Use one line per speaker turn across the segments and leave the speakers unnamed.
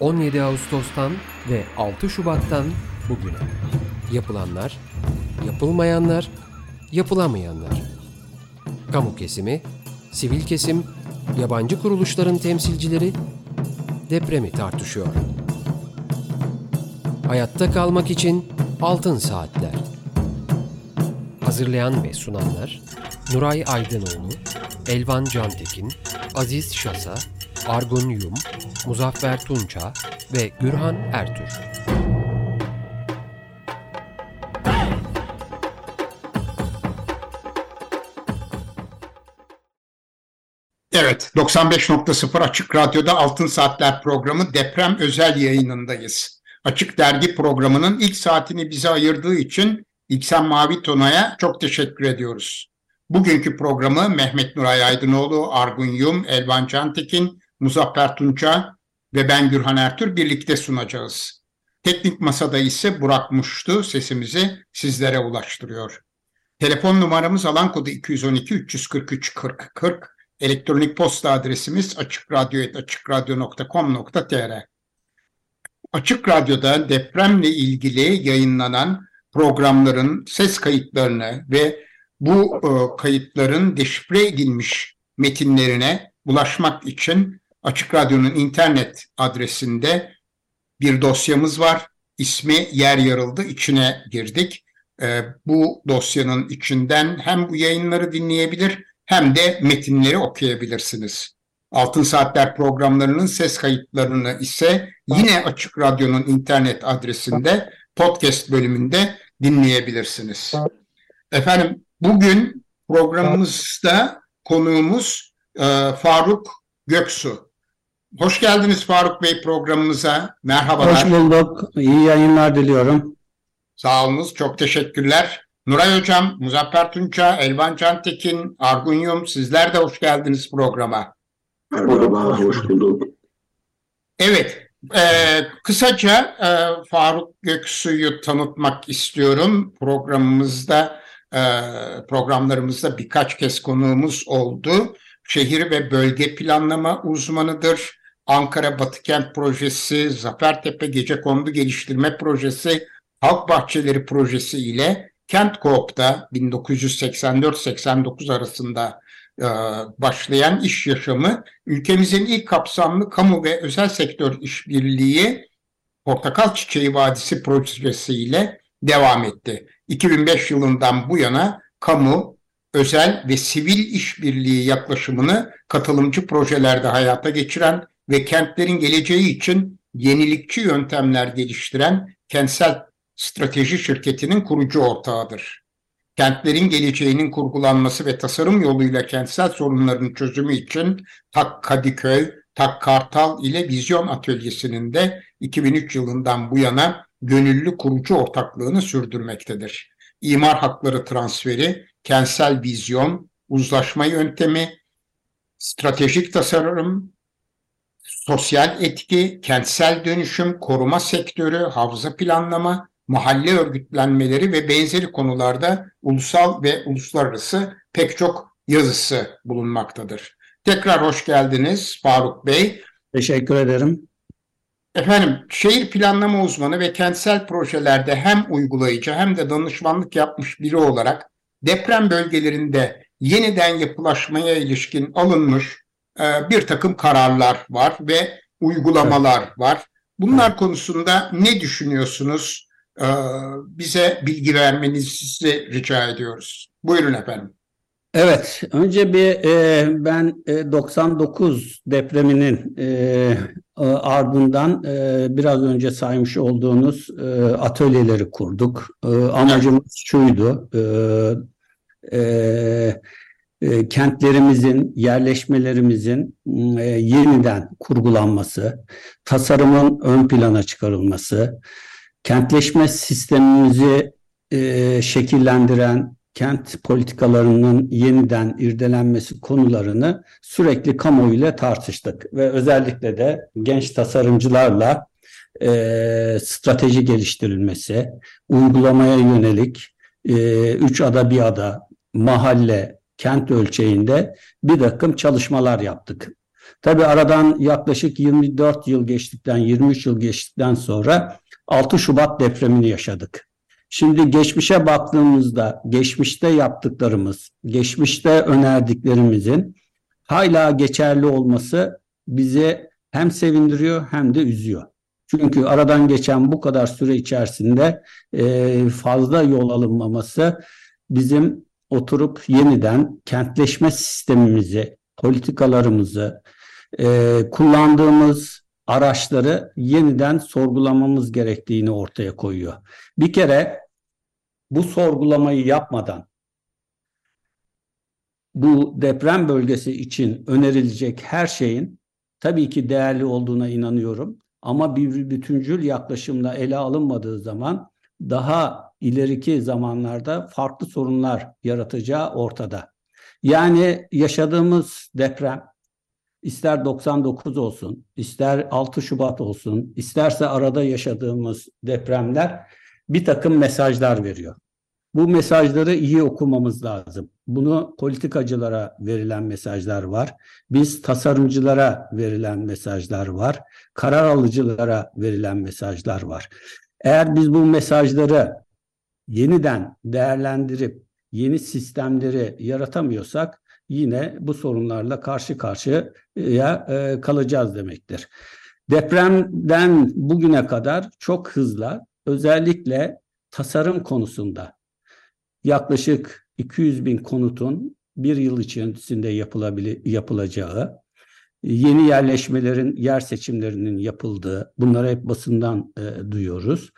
17 Ağustos'tan ve 6 Şubat'tan bugüne. Yapılanlar, yapılmayanlar, yapılamayanlar. Kamu kesimi, sivil kesim, yabancı kuruluşların temsilcileri depremi tartışıyor. Hayatta kalmak için altın saatler. Hazırlayan ve sunanlar Nuray Aydınoğlu, Elvan Cantekin, Aziz Şasa, Argun Yum, Muzaffer Tunça ve Gürhan Ertür.
Evet, 95.0 Açık Radyo'da Altın Saatler programı deprem özel yayınındayız. Açık Dergi programının ilk saatini bize ayırdığı için İksen Mavi Tona'ya çok teşekkür ediyoruz. Bugünkü programı Mehmet Nuray Aydınoğlu, Argun Yum, Elvan Cantekin, Muzaffer Tunça ve ben Gürhan Ertür birlikte sunacağız. Teknik masada ise Burak Muştu sesimizi sizlere ulaştırıyor. Telefon numaramız alan kodu 212 343 40 40. Elektronik posta adresimiz açıkradyo.com.tr Açık Radyo'da depremle ilgili yayınlanan programların ses kayıtlarını ve bu e, kayıtların deşifre edilmiş metinlerine ulaşmak için Açık Radyo'nun internet adresinde bir dosyamız var. İsmi yer yarıldı, içine girdik. E, bu dosyanın içinden hem bu yayınları dinleyebilir hem de metinleri okuyabilirsiniz. Altın Saatler programlarının ses kayıtlarını ise yine Açık Radyo'nun internet adresinde podcast bölümünde dinleyebilirsiniz. Efendim bugün programımızda konuğumuz e, Faruk Göksu. Hoş geldiniz Faruk Bey programımıza. Merhabalar.
Hoş bulduk. İyi yayınlar diliyorum.
Sağ olunuz. Çok teşekkürler. Nuray Hocam, Muzaffer Tunça, Elvan Cantekin, Argun Yum sizler de hoş geldiniz programa.
Merhaba, hoş bulduk.
Evet, e, kısaca e, Faruk Göksu'yu tanıtmak istiyorum. Programımızda, e, programlarımızda birkaç kez konuğumuz oldu. Şehir ve bölge planlama uzmanıdır. Ankara Batı Kent Projesi, Zafertepe Gecekondu Geliştirme Projesi, Halk Bahçeleri Projesi ile Kent Coop'ta 1984-89 arasında e, başlayan iş yaşamı ülkemizin ilk kapsamlı kamu ve özel sektör işbirliği Portakal Çiçeği Vadisi projesi ile devam etti. 2005 yılından bu yana kamu, özel ve sivil işbirliği yaklaşımını katılımcı projelerde hayata geçiren ve kentlerin geleceği için yenilikçi yöntemler geliştiren kentsel strateji şirketinin kurucu ortağıdır. Kentlerin geleceğinin kurgulanması ve tasarım yoluyla kentsel sorunların çözümü için Tak Kadıköy, Tak Kartal ile Vizyon Atölyesi'nin de 2003 yılından bu yana gönüllü kurucu ortaklığını sürdürmektedir. İmar hakları transferi, kentsel vizyon, uzlaşma yöntemi, stratejik tasarım, sosyal etki, kentsel dönüşüm, koruma sektörü, havza planlama, mahalle örgütlenmeleri ve benzeri konularda ulusal ve uluslararası pek çok yazısı bulunmaktadır. Tekrar hoş geldiniz Faruk Bey.
Teşekkür ederim.
Efendim, şehir planlama uzmanı ve kentsel projelerde hem uygulayıcı hem de danışmanlık yapmış biri olarak deprem bölgelerinde yeniden yapılaşmaya ilişkin alınmış e, bir takım kararlar var ve uygulamalar evet. var. Bunlar konusunda ne düşünüyorsunuz? Ee, bize bilgi vermenizi rica ediyoruz. Buyurun efendim.
Evet, önce bir e, ben e, 99 depreminin e, ardından e, biraz önce saymış olduğunuz e, atölyeleri kurduk. E, amacımız şuydu, e, e, e, kentlerimizin, yerleşmelerimizin e, yeniden kurgulanması, tasarımın ön plana çıkarılması, kentleşme sistemimizi e, şekillendiren kent politikalarının yeniden irdelenmesi konularını sürekli kamuoyuyla tartıştık ve özellikle de genç tasarımcılarla e, strateji geliştirilmesi, uygulamaya yönelik e, üç ada bir ada, mahalle, kent ölçeğinde bir takım çalışmalar yaptık. Tabii aradan yaklaşık 24 yıl geçtikten, 23 yıl geçtikten sonra 6 Şubat depremini yaşadık. Şimdi geçmişe baktığımızda geçmişte yaptıklarımız, geçmişte önerdiklerimizin hala geçerli olması bizi hem sevindiriyor hem de üzüyor. Çünkü aradan geçen bu kadar süre içerisinde fazla yol alınmaması bizim oturup yeniden kentleşme sistemimizi, politikalarımızı, e, kullandığımız araçları yeniden sorgulamamız gerektiğini ortaya koyuyor. Bir kere bu sorgulamayı yapmadan bu deprem bölgesi için önerilecek her şeyin tabii ki değerli olduğuna inanıyorum. Ama bir bütüncül yaklaşımla ele alınmadığı zaman daha ileriki zamanlarda farklı sorunlar yaratacağı ortada. Yani yaşadığımız deprem ister 99 olsun, ister 6 Şubat olsun, isterse arada yaşadığımız depremler bir takım mesajlar veriyor. Bu mesajları iyi okumamız lazım. Bunu politikacılara verilen mesajlar var. Biz tasarımcılara verilen mesajlar var. Karar alıcılara verilen mesajlar var. Eğer biz bu mesajları yeniden değerlendirip yeni sistemleri yaratamıyorsak yine bu sorunlarla karşı karşıya e, kalacağız demektir. Depremden bugüne kadar çok hızla özellikle tasarım konusunda yaklaşık 200 bin konutun bir yıl içerisinde yapılacağı, yeni yerleşmelerin yer seçimlerinin yapıldığı, bunları hep basından e, duyuyoruz.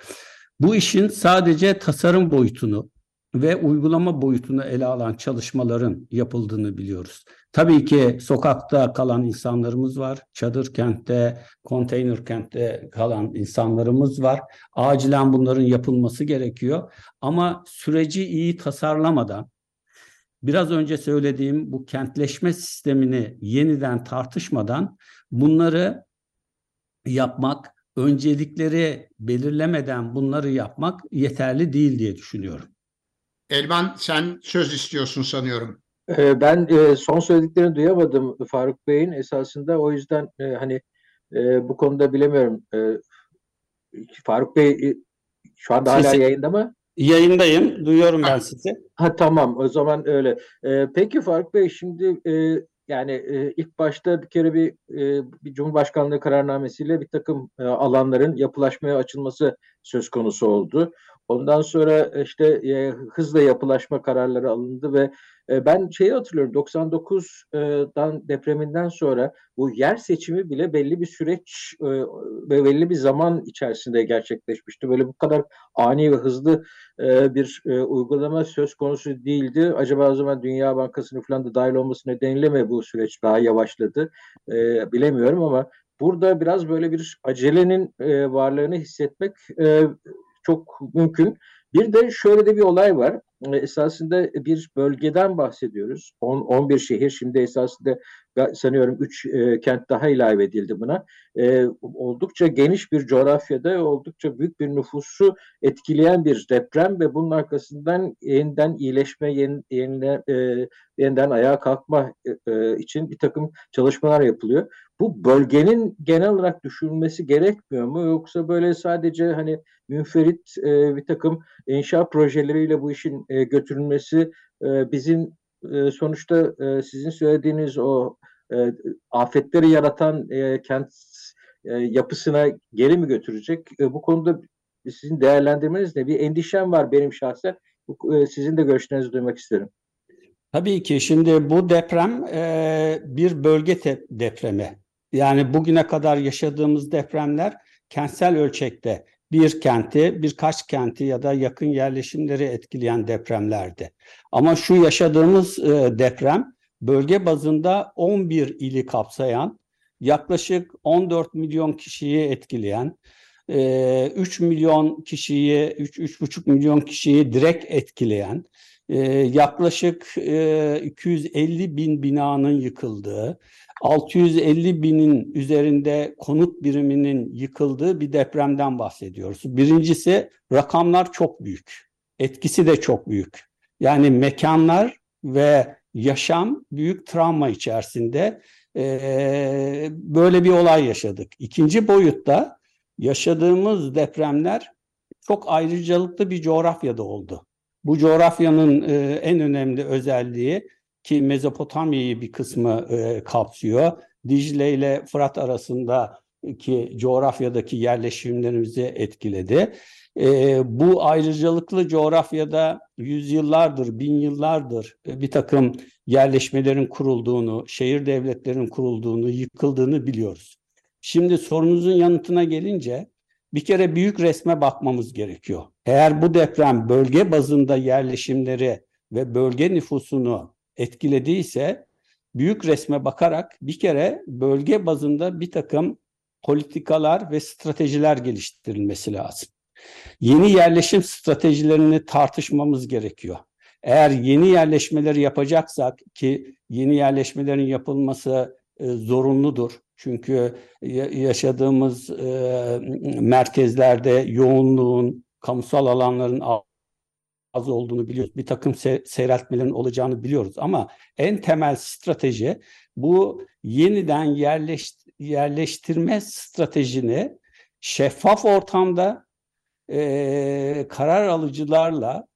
Bu işin sadece tasarım boyutunu ve uygulama boyutunu ele alan çalışmaların yapıldığını biliyoruz. Tabii ki sokakta kalan insanlarımız var. Çadır kentte, konteyner kentte kalan insanlarımız var. Acilen bunların yapılması gerekiyor. Ama süreci iyi tasarlamadan, biraz önce söylediğim bu kentleşme sistemini yeniden tartışmadan bunları yapmak, öncelikleri belirlemeden bunları yapmak yeterli değil diye düşünüyorum.
Elvan sen söz istiyorsun sanıyorum.
Ee, ben e, son söylediklerini duyamadım Faruk Bey'in esasında o yüzden e, hani e, bu konuda bilemiyorum. Faruk Bey şu anda hala yayında mı?
Yayındayım, duyuyorum ben sizi.
Ha tamam o zaman öyle. peki Faruk Bey şimdi yani ilk başta bir kere bir, bir Cumhurbaşkanlığı kararnamesiyle bir takım alanların yapılaşmaya açılması söz konusu oldu. Ondan sonra işte e, hızla yapılaşma kararları alındı ve e, ben şeyi hatırlıyorum 99'dan depreminden sonra bu yer seçimi bile belli bir süreç e, ve belli bir zaman içerisinde gerçekleşmişti. Böyle bu kadar ani ve hızlı e, bir e, uygulama söz konusu değildi. Acaba o zaman Dünya Bankası'nın falan da dahil olması nedeniyle mi bu süreç daha yavaşladı? E, bilemiyorum ama burada biraz böyle bir acelenin e, varlığını hissetmek e, çok mümkün. Bir de şöyle de bir olay var. E, esasında bir bölgeden bahsediyoruz. 10 11 şehir şimdi esasında sanıyorum 3 e, kent daha ilave edildi buna. E, oldukça geniş bir coğrafyada oldukça büyük bir nüfusu etkileyen bir deprem ve bunun arkasından yeniden iyileşme, yeni, yenile, e, yeniden ayağa kalkma e, e için bir takım çalışmalar yapılıyor. Bu bölgenin genel olarak düşünülmesi gerekmiyor mu? Yoksa böyle sadece hani münferit e, bir takım inşa projeleriyle bu işin e, götürülmesi e, bizim e, sonuçta e, sizin söylediğiniz o e, afetleri yaratan e, kent e, yapısına geri mi götürecek? E, bu konuda sizin değerlendirmeniz ne? Bir endişem var benim şahsen. E, sizin de görüşlerinizi duymak isterim.
Tabii ki şimdi bu deprem e, bir bölge depremi. Yani bugüne kadar yaşadığımız depremler kentsel ölçekte bir kenti, birkaç kenti ya da yakın yerleşimleri etkileyen depremlerdi. Ama şu yaşadığımız e, deprem bölge bazında 11 ili kapsayan, yaklaşık 14 milyon kişiyi etkileyen, 3 e, milyon kişiyi, 3-3,5 milyon kişiyi direkt etkileyen, e, yaklaşık 250 bin binanın yıkıldığı, 650 binin üzerinde konut biriminin yıkıldığı bir depremden bahsediyoruz. Birincisi rakamlar çok büyük. Etkisi de çok büyük. Yani mekanlar ve yaşam büyük travma içerisinde e, böyle bir olay yaşadık. İkinci boyutta yaşadığımız depremler çok ayrıcalıklı bir coğrafyada oldu. Bu coğrafyanın e, en önemli özelliği ki Mezopotamya'yı bir kısmı e, kapsıyor. Dicle ile Fırat arasındaki coğrafyadaki yerleşimlerimizi etkiledi. E, bu ayrıcalıklı coğrafyada yüzyıllardır, bin yıllardır e, bir takım yerleşmelerin kurulduğunu, şehir devletlerin kurulduğunu, yıkıldığını biliyoruz. Şimdi sorunuzun yanıtına gelince bir kere büyük resme bakmamız gerekiyor. Eğer bu deprem bölge bazında yerleşimleri ve bölge nüfusunu etkilediyse büyük resme bakarak bir kere bölge bazında bir takım politikalar ve stratejiler geliştirilmesi lazım. Yeni yerleşim stratejilerini tartışmamız gerekiyor. Eğer yeni yerleşmeleri yapacaksak ki yeni yerleşmelerin yapılması e, zorunludur. Çünkü yaşadığımız e, merkezlerde yoğunluğun, kamusal alanların az olduğunu biliyoruz. Bir takım se seyreltmelerin olacağını biliyoruz ama en temel strateji bu yeniden yerleş yerleştirme stratejini şeffaf ortamda e, karar alıcılarla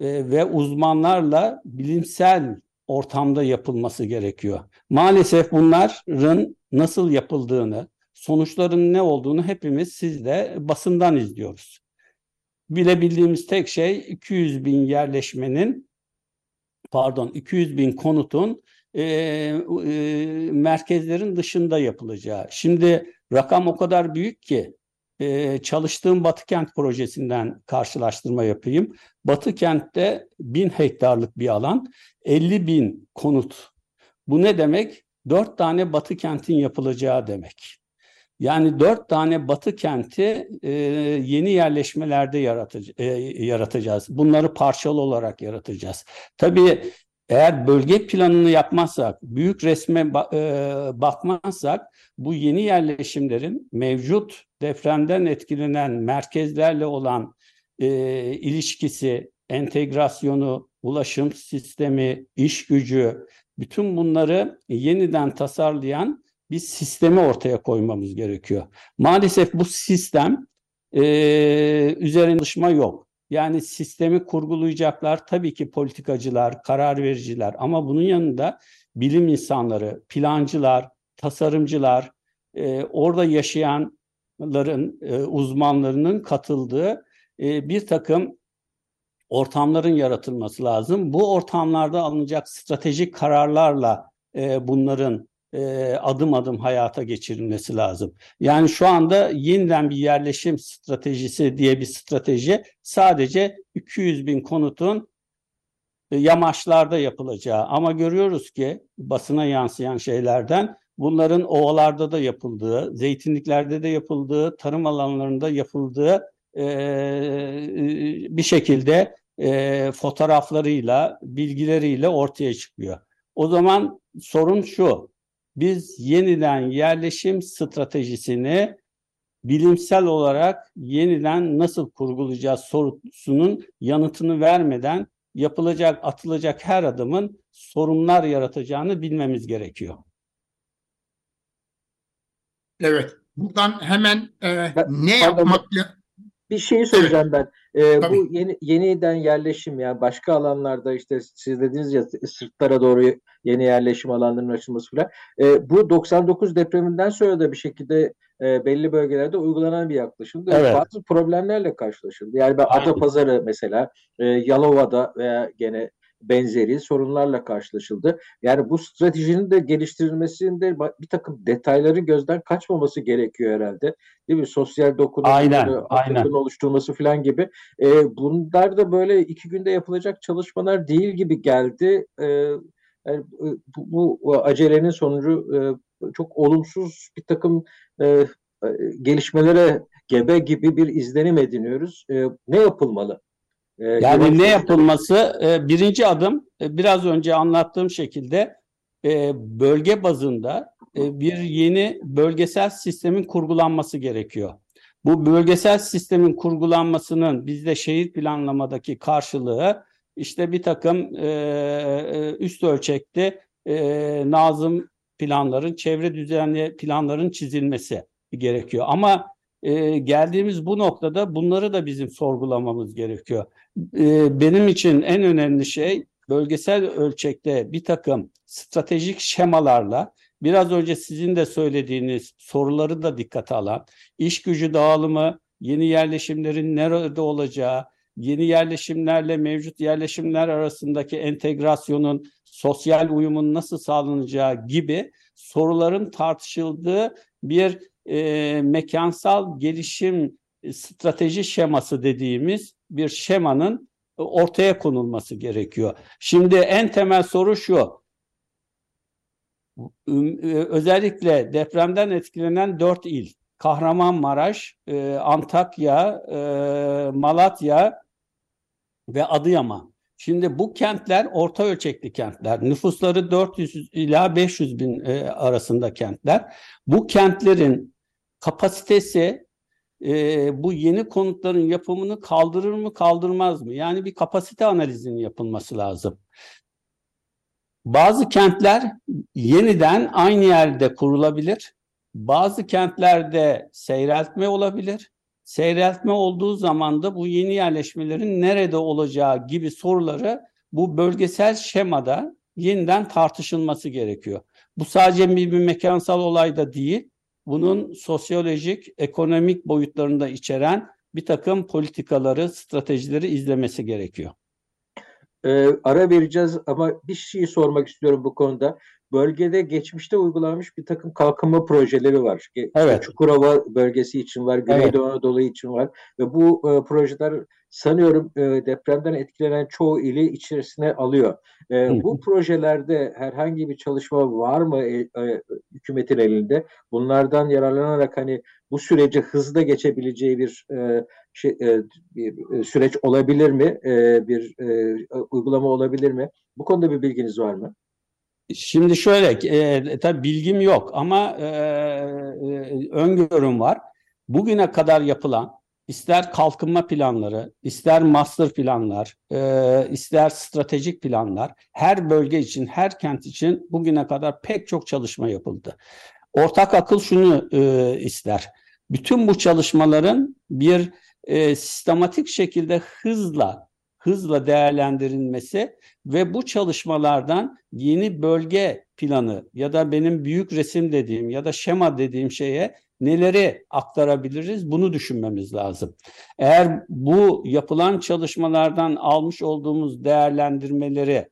e, ve uzmanlarla bilimsel ortamda yapılması gerekiyor. Maalesef bunların nasıl yapıldığını, sonuçların ne olduğunu hepimiz sizde basından izliyoruz. Bilebildiğimiz tek şey 200 bin yerleşmenin pardon 200 bin konutun e, e, merkezlerin dışında yapılacağı. Şimdi rakam o kadar büyük ki e, çalıştığım Batı Kent projesinden karşılaştırma yapayım. Batı Kent'te bin hektarlık bir alan, 50 bin konut. Bu ne demek? Dört tane Batı Kent'in yapılacağı demek. Yani dört tane Batı kenti e, yeni yerleşmelerde yaratıc- e, yaratacağız. Bunları parçalı olarak yaratacağız. Tabii eğer bölge planını yapmazsak, büyük resme ba- e, bakmazsak bu yeni yerleşimlerin mevcut depremden etkilenen merkezlerle olan e, ilişkisi, entegrasyonu, ulaşım sistemi, iş gücü, bütün bunları yeniden tasarlayan bir sistemi ortaya koymamız gerekiyor. Maalesef bu sistem e, üzerine çalışma yok. Yani sistemi kurgulayacaklar tabii ki politikacılar, karar vericiler ama bunun yanında bilim insanları, plancılar, tasarımcılar, e, orada yaşayanların, e, uzmanlarının katıldığı e, bir takım ortamların yaratılması lazım. Bu ortamlarda alınacak stratejik kararlarla e, bunların e, adım adım hayata geçirilmesi lazım. Yani şu anda yeniden bir yerleşim stratejisi diye bir strateji sadece 200 bin konutun e, yamaçlarda yapılacağı ama görüyoruz ki basına yansıyan şeylerden bunların ovalarda da yapıldığı, zeytinliklerde de yapıldığı, tarım alanlarında yapıldığı e, bir şekilde fotoğraflarıyla, bilgileriyle ortaya çıkıyor. O zaman sorun şu, biz yeniden yerleşim stratejisini bilimsel olarak yeniden nasıl kurgulayacağız sorusunun yanıtını vermeden yapılacak, atılacak her adımın sorunlar yaratacağını bilmemiz gerekiyor.
Evet. Buradan hemen e,
Ben-
ne
pardon,
yapmakla
Bir şeyi soracağım ben. Ee,
Tabii.
bu yeni yeniden yerleşim yani başka alanlarda işte siz dediniz ya sırtlara doğru yeni yerleşim alanlarının açılması falan. Ee, bu 99 depreminden sonra da bir şekilde e, belli bölgelerde uygulanan bir yaklaşımdı.
Evet.
Bazı problemlerle karşılaşıldı. Yani ben. Adapazarı mesela e, Yalova'da veya gene benzeri sorunlarla karşılaşıldı. Yani bu stratejinin de geliştirilmesinde bir takım detayları gözden kaçmaması gerekiyor herhalde. Değil mi? Sosyal
aynen.
oluşturulması falan gibi. E, bunlar da böyle iki günde yapılacak çalışmalar değil gibi geldi. E, yani bu, bu acelenin sonucu e, çok olumsuz bir takım e, e, gelişmelere gebe gibi bir izlenim ediniyoruz. E, ne yapılmalı? E,
Yani ne yapılması? E, birinci adım e, biraz önce anlattığım şekilde e, bölge bazında e, bir yeni bölgesel sistemin kurgulanması gerekiyor. Bu bölgesel sistemin kurgulanmasının bizde şehir planlamadaki karşılığı işte bir takım e, üst ölçekli e, nazım planların, çevre düzenli planların çizilmesi gerekiyor. Ama e, geldiğimiz bu noktada bunları da bizim sorgulamamız gerekiyor. E, benim için en önemli şey bölgesel ölçekte bir takım stratejik şemalarla biraz önce sizin de söylediğiniz soruları da dikkate alan, iş gücü dağılımı, yeni yerleşimlerin nerede olacağı, yeni yerleşimlerle mevcut yerleşimler arasındaki entegrasyonun, sosyal uyumun nasıl sağlanacağı gibi soruların tartışıldığı bir e, mekansal gelişim strateji şeması dediğimiz bir şemanın ortaya konulması gerekiyor. Şimdi en temel soru şu. Özellikle depremden etkilenen dört il, Kahramanmaraş, e, Antakya, e, Malatya ve Adıyaman. Şimdi bu kentler orta ölçekli kentler. Nüfusları 400 ila 500 bin e, arasında kentler. Bu kentlerin kapasitesi e, bu yeni konutların yapımını kaldırır mı kaldırmaz mı? Yani bir kapasite analizinin yapılması lazım. Bazı kentler yeniden aynı yerde kurulabilir. Bazı kentlerde seyreltme olabilir. Seyreltme olduğu zaman da bu yeni yerleşmelerin nerede olacağı gibi soruları bu bölgesel şemada yeniden tartışılması gerekiyor. Bu sadece bir, bir mekansal olay da değil, bunun sosyolojik, ekonomik boyutlarını da içeren bir takım politikaları, stratejileri izlemesi gerekiyor.
Ee, ara vereceğiz ama bir şey sormak istiyorum bu konuda. Bölgede geçmişte uygulanmış bir takım kalkınma projeleri var. Evet. Çukurova bölgesi için var, Güneydoğu evet. Anadolu için var ve bu e, projeler sanıyorum e, depremden etkilenen çoğu ili içerisine alıyor. E, bu projelerde herhangi bir çalışma var mı e, e, hükümetin elinde? Bunlardan yararlanarak hani bu süreci hızlı geçebileceği bir e, şey, e, bir e, süreç olabilir mi? E, bir e, uygulama olabilir mi? Bu konuda bir bilginiz var mı?
Şimdi şöyle, e, tabii bilgim yok ama e, e, öngörüm var. Bugüne kadar yapılan ister kalkınma planları, ister master planlar, e, ister stratejik planlar, her bölge için, her kent için bugüne kadar pek çok çalışma yapıldı. Ortak akıl şunu e, ister. Bütün bu çalışmaların bir e, sistematik şekilde hızla hızla değerlendirilmesi ve bu çalışmalardan yeni bölge planı ya da benim büyük resim dediğim ya da şema dediğim şeye neleri aktarabiliriz bunu düşünmemiz lazım. Eğer bu yapılan çalışmalardan almış olduğumuz değerlendirmeleri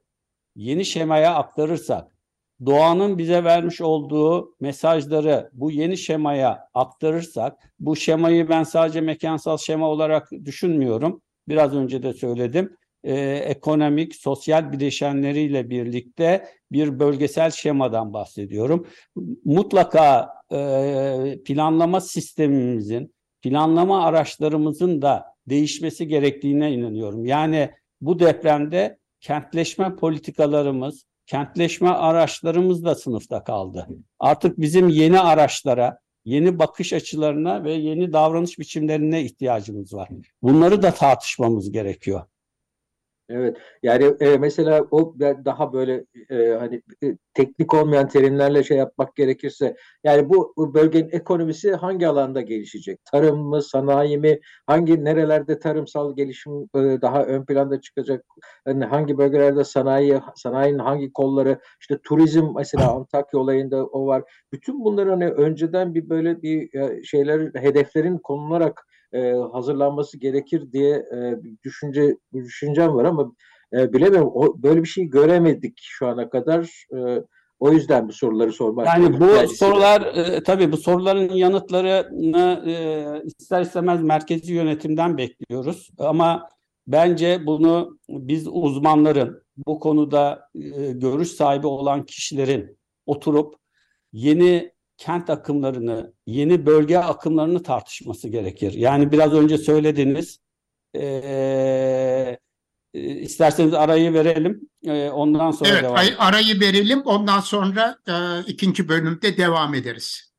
yeni şemaya aktarırsak, doğanın bize vermiş olduğu mesajları bu yeni şemaya aktarırsak, bu şemayı ben sadece mekansal şema olarak düşünmüyorum. Biraz önce de söyledim. Ee, ekonomik, sosyal bileşenleriyle birlikte bir bölgesel şemadan bahsediyorum. Mutlaka e, planlama sistemimizin, planlama araçlarımızın da değişmesi gerektiğine inanıyorum. Yani bu depremde kentleşme politikalarımız, kentleşme araçlarımız da sınıfta kaldı. Artık bizim yeni araçlara, yeni bakış açılarına ve yeni davranış biçimlerine ihtiyacımız var. Bunları da tartışmamız gerekiyor.
Evet yani e, mesela o daha böyle e, hani e, teknik olmayan terimlerle şey yapmak gerekirse yani bu, bu bölgenin ekonomisi hangi alanda gelişecek? Tarım mı, sanayi mi? Hangi nerelerde tarımsal gelişim e, daha ön planda çıkacak? Yani hangi bölgelerde sanayi sanayinin hangi kolları işte turizm mesela Antakya olayında o var. Bütün bunları hani önceden bir böyle bir e, şeyler hedeflerin konularak e, hazırlanması gerekir diye e, düşünce düşüncem var ama e, bilemiyorum. O, böyle bir şey göremedik şu ana kadar. E, o yüzden bu soruları sormak.
Yani bu tercih sorular e, tabii bu soruların yanıtlarını e, ister istemez merkezi yönetimden bekliyoruz. Ama bence bunu biz uzmanların bu konuda e, görüş sahibi olan kişilerin oturup yeni kent akımlarını, yeni bölge akımlarını tartışması gerekir. Yani biraz önce söylediniz. Ee, isterseniz arayı verelim. Ee, ondan sonra
evet,
devam
Evet, arayı verelim. Ondan sonra e, ikinci bölümde devam ederiz.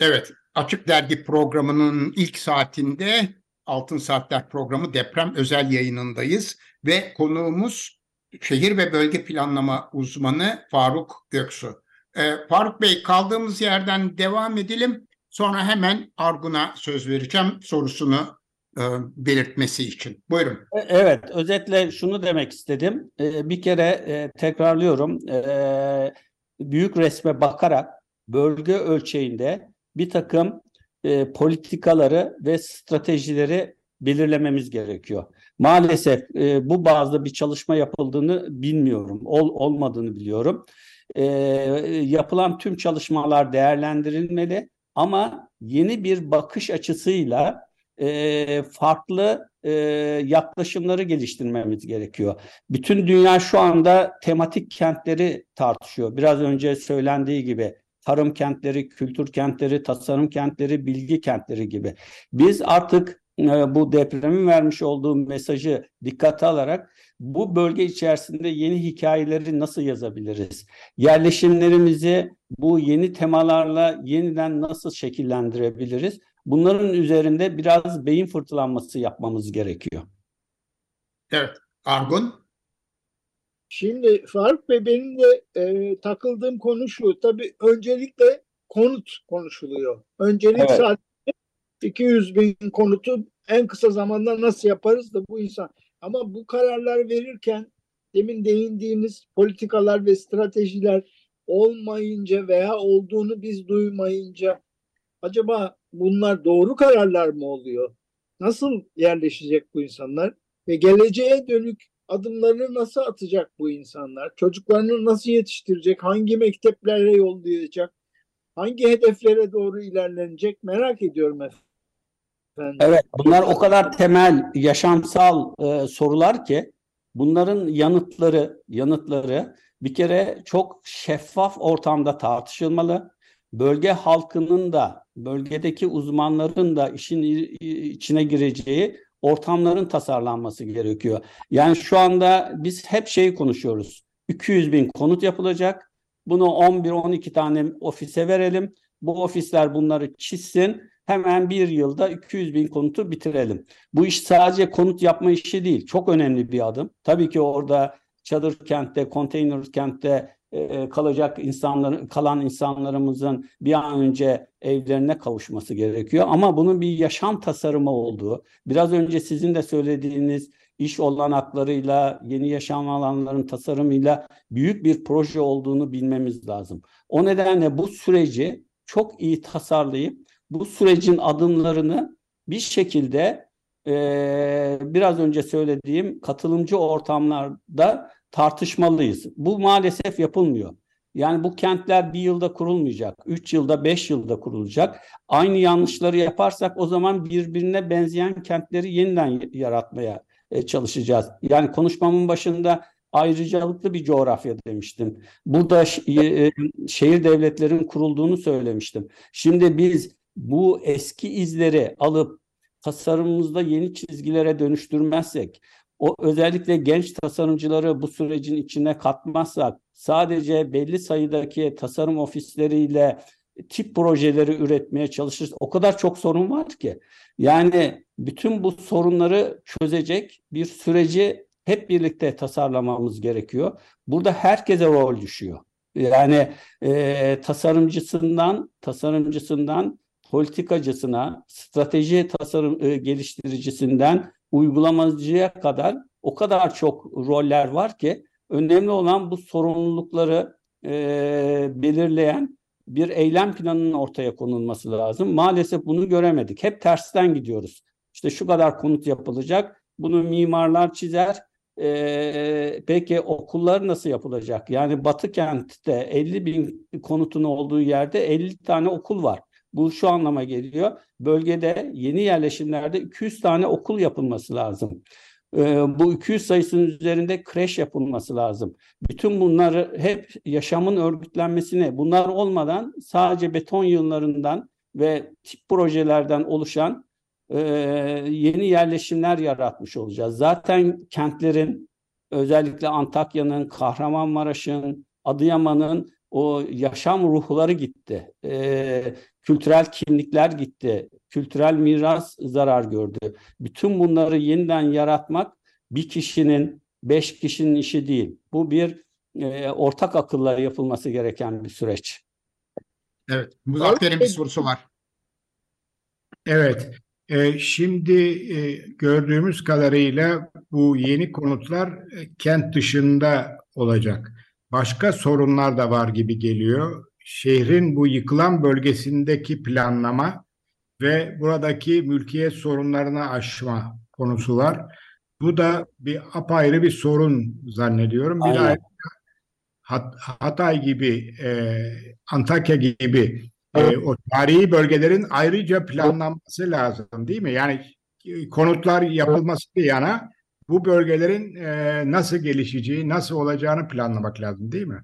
Evet, Açık Dergi programının ilk saatinde Altın Saatler programı deprem özel yayınındayız ve konuğumuz şehir ve bölge planlama uzmanı Faruk Göksu. Ee, Faruk Bey kaldığımız yerden devam edelim. Sonra hemen Argun'a söz vereceğim sorusunu e, belirtmesi için. Buyurun.
E, Evet, özetle şunu demek istedim. Ee, Bir kere e, tekrarlıyorum. Ee, Büyük resme bakarak bölge ölçeğinde bir takım e, politikaları ve stratejileri belirlememiz gerekiyor. Maalesef e, bu bazda bir çalışma yapıldığını bilmiyorum, ol, olmadığını biliyorum. Ee, yapılan tüm çalışmalar değerlendirilmeli ama yeni bir bakış açısıyla e, farklı e, yaklaşımları geliştirmemiz gerekiyor. Bütün dünya şu anda tematik kentleri tartışıyor. Biraz önce söylendiği gibi tarım kentleri, kültür kentleri, tasarım kentleri, bilgi kentleri gibi. Biz artık e, bu depremin vermiş olduğu mesajı dikkate alarak bu bölge içerisinde yeni hikayeleri nasıl yazabiliriz? Yerleşimlerimizi bu yeni temalarla yeniden nasıl şekillendirebiliriz? Bunların üzerinde biraz beyin fırtılanması yapmamız gerekiyor.
Evet, Argun.
Şimdi Faruk Bey benim de e, takıldığım konu şu. Tabii öncelikle konut konuşuluyor. Öncelik
Evet.
sadece 200 bin konutu en kısa zamanda nasıl yaparız da bu insan. Ama bu kararlar verirken demin değindiğiniz politikalar ve stratejiler olmayınca veya olduğunu biz duymayınca acaba bunlar doğru kararlar mı oluyor? Nasıl yerleşecek bu insanlar? Ve geleceğe dönük adımlarını nasıl atacak bu insanlar? Çocuklarını nasıl yetiştirecek? Hangi mekteplere yollayacak? Hangi hedeflere doğru ilerlenecek? Merak ediyorum efendim.
Evet, bunlar o kadar temel yaşamsal e, sorular ki bunların yanıtları yanıtları bir kere çok şeffaf ortamda tartışılmalı. Bölge halkının da bölgedeki uzmanların da işin içine gireceği ortamların tasarlanması gerekiyor. Yani şu anda biz hep şeyi konuşuyoruz. 200 bin konut yapılacak. Bunu 11-12 tane ofise verelim. Bu ofisler bunları çizsin. Hemen bir yılda 200 bin konutu bitirelim. Bu iş sadece konut yapma işi değil. Çok önemli bir adım. Tabii ki orada çadır kentte, konteyner kentte e, kalacak insanların, kalan insanlarımızın bir an önce evlerine kavuşması gerekiyor. Ama bunun bir yaşam tasarımı olduğu, biraz önce sizin de söylediğiniz iş olanaklarıyla, yeni yaşam alanlarının tasarımıyla büyük bir proje olduğunu bilmemiz lazım. O nedenle bu süreci çok iyi tasarlayıp bu sürecin adımlarını bir şekilde eee, biraz önce söylediğim katılımcı ortamlarda tartışmalıyız. Bu maalesef yapılmıyor. Yani bu kentler bir yılda kurulmayacak, üç yılda, beş yılda kurulacak. Aynı yanlışları yaparsak o zaman birbirine benzeyen kentleri yeniden yaratmaya e, çalışacağız. Yani konuşmamın başında ayrıcalıklı bir coğrafya demiştim. Burada e, şehir devletlerin kurulduğunu söylemiştim. Şimdi biz bu eski izleri alıp tasarımımızda yeni çizgilere dönüştürmezsek, o özellikle genç tasarımcıları bu sürecin içine katmazsak, sadece belli sayıdaki tasarım ofisleriyle tip projeleri üretmeye çalışırız. O kadar çok sorun var ki. Yani bütün bu sorunları çözecek bir süreci hep birlikte tasarlamamız gerekiyor. Burada herkese rol düşüyor. Yani e, tasarımcısından tasarımcısından politikacısına, strateji tasarım e, geliştiricisinden uygulamacıya kadar o kadar çok roller var ki önemli olan bu sorumlulukları e, belirleyen bir eylem planının ortaya konulması lazım. Maalesef bunu göremedik. Hep tersten gidiyoruz. İşte şu kadar konut yapılacak. Bunu mimarlar çizer. Ee, peki okullar nasıl yapılacak? Yani Batı kentte 50 bin konutun olduğu yerde 50 tane okul var. Bu şu anlama geliyor. Bölgede yeni yerleşimlerde 200 tane okul yapılması lazım. Ee, bu 200 sayısının üzerinde kreş yapılması lazım. Bütün bunları hep yaşamın örgütlenmesine, bunlar olmadan sadece beton yığınlarından ve tip projelerden oluşan e, yeni yerleşimler yaratmış olacağız. Zaten kentlerin özellikle Antakya'nın, Kahramanmaraş'ın, Adıyaman'ın o yaşam ruhları gitti. E, kültürel kimlikler gitti. kültürel miras zarar gördü. Bütün bunları yeniden yaratmak bir kişinin, beş kişinin işi değil. Bu bir e, ortak akılla yapılması gereken bir süreç.
Evet. Muzaffer'in bir sorusu var.
Evet, e, şimdi e, gördüğümüz kadarıyla bu yeni konutlar e, kent dışında olacak. Başka sorunlar da var gibi geliyor. Şehrin bu yıkılan bölgesindeki planlama ve buradaki mülkiyet sorunlarını aşma konusu var. Bu da bir apayrı bir sorun zannediyorum. Bir
Aynen.
Hat- Hatay gibi, e, Antakya gibi e, o tarihi bölgelerin ayrıca planlanması lazım değil mi? Yani konutlar yapılması bir yana bu bölgelerin e, nasıl gelişeceği, nasıl olacağını planlamak lazım değil mi?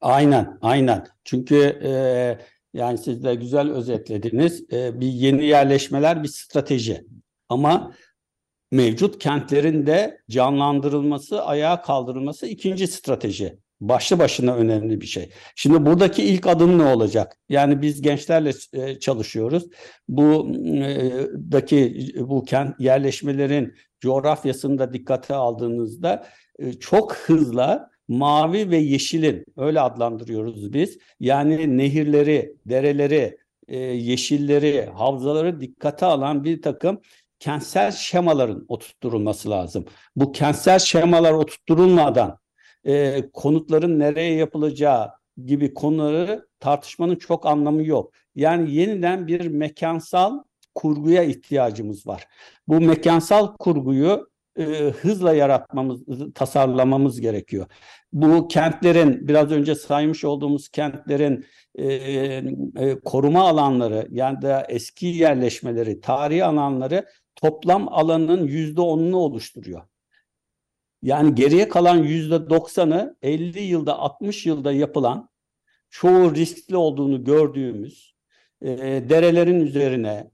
Aynen, aynen. Çünkü e, yani siz de güzel özetlediniz. E, bir yeni yerleşmeler bir strateji. Ama mevcut kentlerin de canlandırılması, ayağa kaldırılması ikinci strateji. Başlı başına önemli bir şey. Şimdi buradaki ilk adım ne olacak? Yani biz gençlerle e, çalışıyoruz. Bu e, bu kent yerleşmelerin coğrafyasını da dikkate aldığınızda e, çok hızla mavi ve yeşilin öyle adlandırıyoruz biz. Yani nehirleri, dereleri, yeşilleri, havzaları dikkate alan bir takım kentsel şemaların oturtturulması lazım. Bu kentsel şemalar oturtturulmadan e, konutların nereye yapılacağı gibi konuları tartışmanın çok anlamı yok. Yani yeniden bir mekansal kurguya ihtiyacımız var. Bu mekansal kurguyu e, hızla yaratmamız, tasarlamamız gerekiyor. Bu kentlerin biraz önce saymış olduğumuz kentlerin e, e, koruma alanları yani da eski yerleşmeleri, tarihi alanları toplam alanın yüzde onunu oluşturuyor. Yani geriye kalan yüzde doksanı 50 yılda 60 yılda yapılan çoğu riskli olduğunu gördüğümüz e, derelerin üzerine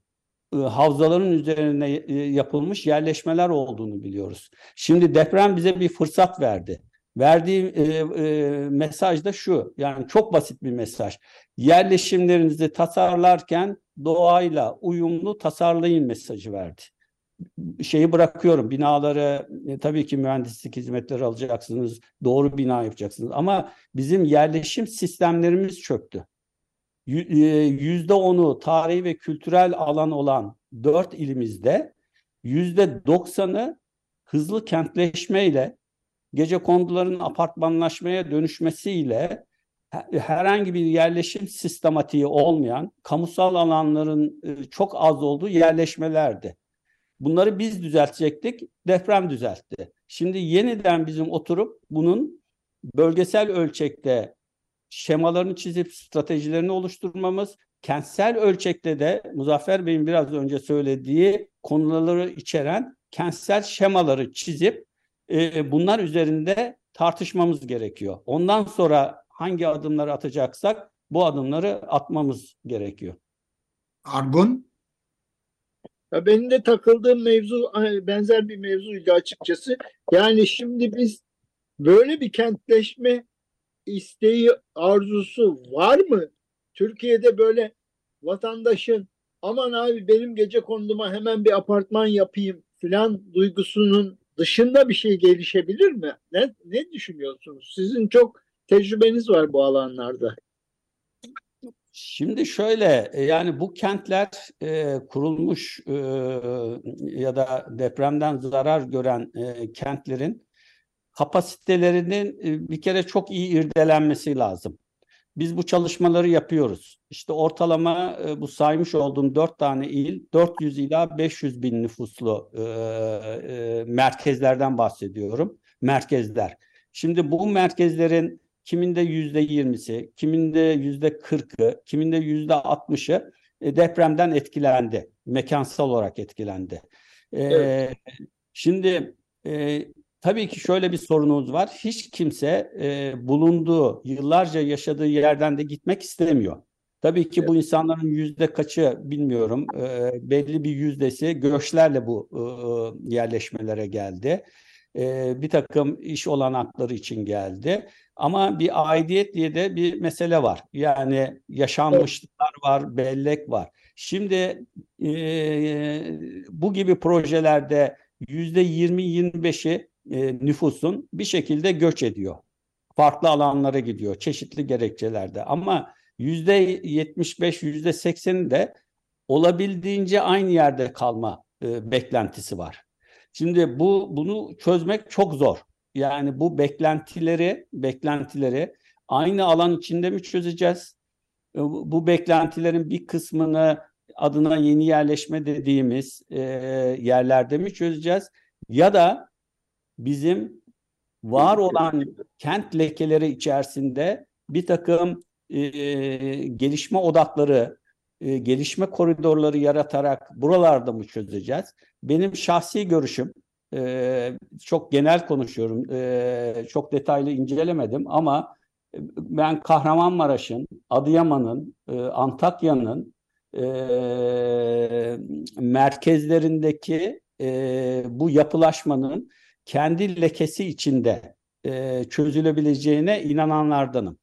e, havzaların üzerine e, yapılmış yerleşmeler olduğunu biliyoruz. Şimdi deprem bize bir fırsat verdi. Verdiği e, e, mesaj da şu, yani çok basit bir mesaj. Yerleşimlerinizi tasarlarken doğayla uyumlu tasarlayın mesajı verdi. Şeyi bırakıyorum, binaları e, tabii ki mühendislik hizmetleri alacaksınız, doğru bina yapacaksınız. Ama bizim yerleşim sistemlerimiz çöktü. Yüzde onu tarihi ve kültürel alan olan dört ilimizde yüzde doksanı hızlı kentleşmeyle, gece konduların apartmanlaşmaya dönüşmesiyle herhangi bir yerleşim sistematiği olmayan, kamusal alanların e, çok az olduğu yerleşmelerdi. Bunları biz düzeltecektik, deprem düzeltti. Şimdi yeniden bizim oturup bunun bölgesel ölçekte şemalarını çizip stratejilerini oluşturmamız, kentsel ölçekte de Muzaffer Bey'in biraz önce söylediği konuları içeren kentsel şemaları çizip e, bunlar üzerinde tartışmamız gerekiyor. Ondan sonra hangi adımları atacaksak bu adımları atmamız gerekiyor.
Argun?
Ya benim de takıldığım mevzu benzer bir mevzuydu açıkçası. Yani şimdi biz böyle bir kentleşme isteği, arzusu var mı? Türkiye'de böyle vatandaşın aman abi benim gece konduma hemen bir apartman yapayım filan duygusunun dışında bir şey gelişebilir mi? Ne, ne düşünüyorsunuz? Sizin çok tecrübeniz var bu alanlarda.
Şimdi şöyle yani bu kentler e, kurulmuş e, ya da depremden zarar gören e, kentlerin kapasitelerinin e, bir kere çok iyi irdelenmesi lazım. Biz bu çalışmaları yapıyoruz. İşte ortalama e, bu saymış olduğum dört tane il 400 ila 500 bin nüfuslu e, e, merkezlerden bahsediyorum. Merkezler. Şimdi bu merkezlerin kiminde yüzde yirmisi, kiminde yüzde kırkı, kiminde yüzde altmışı e, depremden etkilendi. Mekansal olarak etkilendi. E, evet. Şimdi e, tabii ki şöyle bir sorunumuz var. Hiç kimse e, bulunduğu, yıllarca yaşadığı yerden de gitmek istemiyor. Tabii ki evet. bu insanların yüzde kaçı bilmiyorum. E, belli bir yüzdesi göçlerle bu e, yerleşmelere geldi. E, bir takım iş olanakları için geldi. Ama bir aidiyet diye de bir mesele var. Yani yaşanmışlıklar var, bellek var. Şimdi e, bu gibi projelerde yüzde 20-25'i e, nüfusun bir şekilde göç ediyor. Farklı alanlara gidiyor çeşitli gerekçelerde. Ama yüzde 75, yüzde 80'i de olabildiğince aynı yerde kalma e, beklentisi var. Şimdi bu bunu çözmek çok zor. Yani bu beklentileri beklentileri aynı alan içinde mi çözeceğiz? E, bu beklentilerin bir kısmını adına yeni yerleşme dediğimiz e, yerlerde mi çözeceğiz? Ya da bizim var olan kent lekeleri içerisinde bir takım e, gelişme odakları, e, gelişme koridorları yaratarak buralarda mı çözeceğiz? Benim şahsi görüşüm, e, çok genel konuşuyorum, e, çok detaylı incelemedim ama ben Kahramanmaraş'ın, Adıyaman'ın, e, Antakya'nın e, merkezlerindeki e, bu yapılaşmanın kendi lekesi içinde e, çözülebileceğine inananlardanım.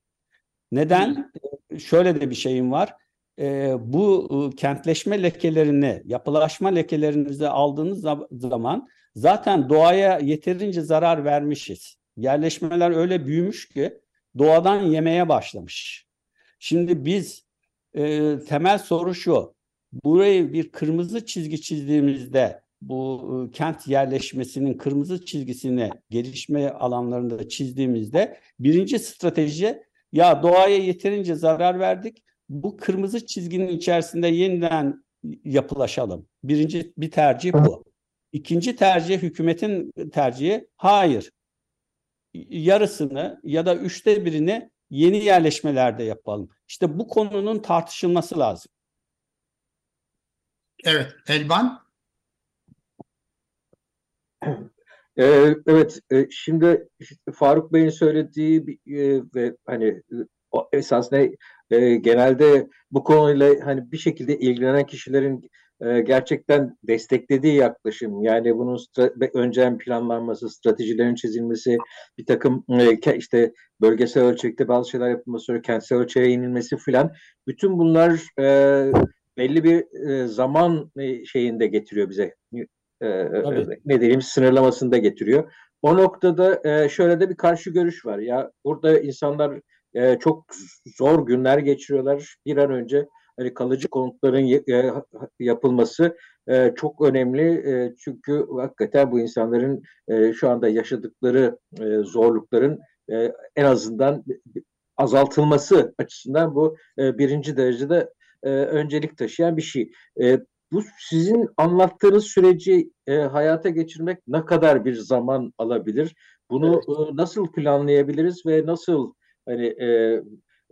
Neden? Şöyle de bir şeyim var. E, bu e, kentleşme lekelerini, yapılaşma lekelerinizi aldığınız zaman zaten doğaya yeterince zarar vermişiz. Yerleşmeler öyle büyümüş ki doğadan yemeye başlamış. Şimdi biz e, temel soru şu. Burayı bir kırmızı çizgi çizdiğimizde bu e, kent yerleşmesinin kırmızı çizgisini gelişme alanlarında çizdiğimizde birinci strateji ya doğaya yeterince zarar verdik. Bu kırmızı çizginin içerisinde yeniden yapılaşalım. Birinci bir tercih bu. İkinci tercih hükümetin tercihi hayır. Yarısını ya da üçte birini yeni yerleşmelerde yapalım. İşte bu konunun tartışılması lazım.
Evet, Elvan?
Ee, evet, e, şimdi Faruk Bey'in söylediği e, ve hani esasında e, genelde bu konuyla hani bir şekilde ilgilenen kişilerin gerçekten desteklediği yaklaşım yani bunun önceden planlanması, stratejilerin çizilmesi, bir takım işte bölgesel ölçekte bazı şeyler yapılması, sonra kentsel ölçeğe inilmesi filan bütün bunlar belli bir zaman şeyinde getiriyor bize e, ne diyeyim sınırlamasında getiriyor. O noktada e, şöyle de bir karşı görüş var. Ya burada insanlar e, çok zor günler geçiriyorlar. Bir an önce hani kalıcı konutların e, yapılması e, çok önemli. E, çünkü hakikaten bu insanların şu anda yaşadıkları zorlukların en azından azaltılması açısından bu birinci derecede öncelik taşıyan bir şey. Bu sizin anlattığınız süreci hayata geçirmek ne kadar bir zaman alabilir? Bunu evet. nasıl planlayabiliriz ve nasıl hani e,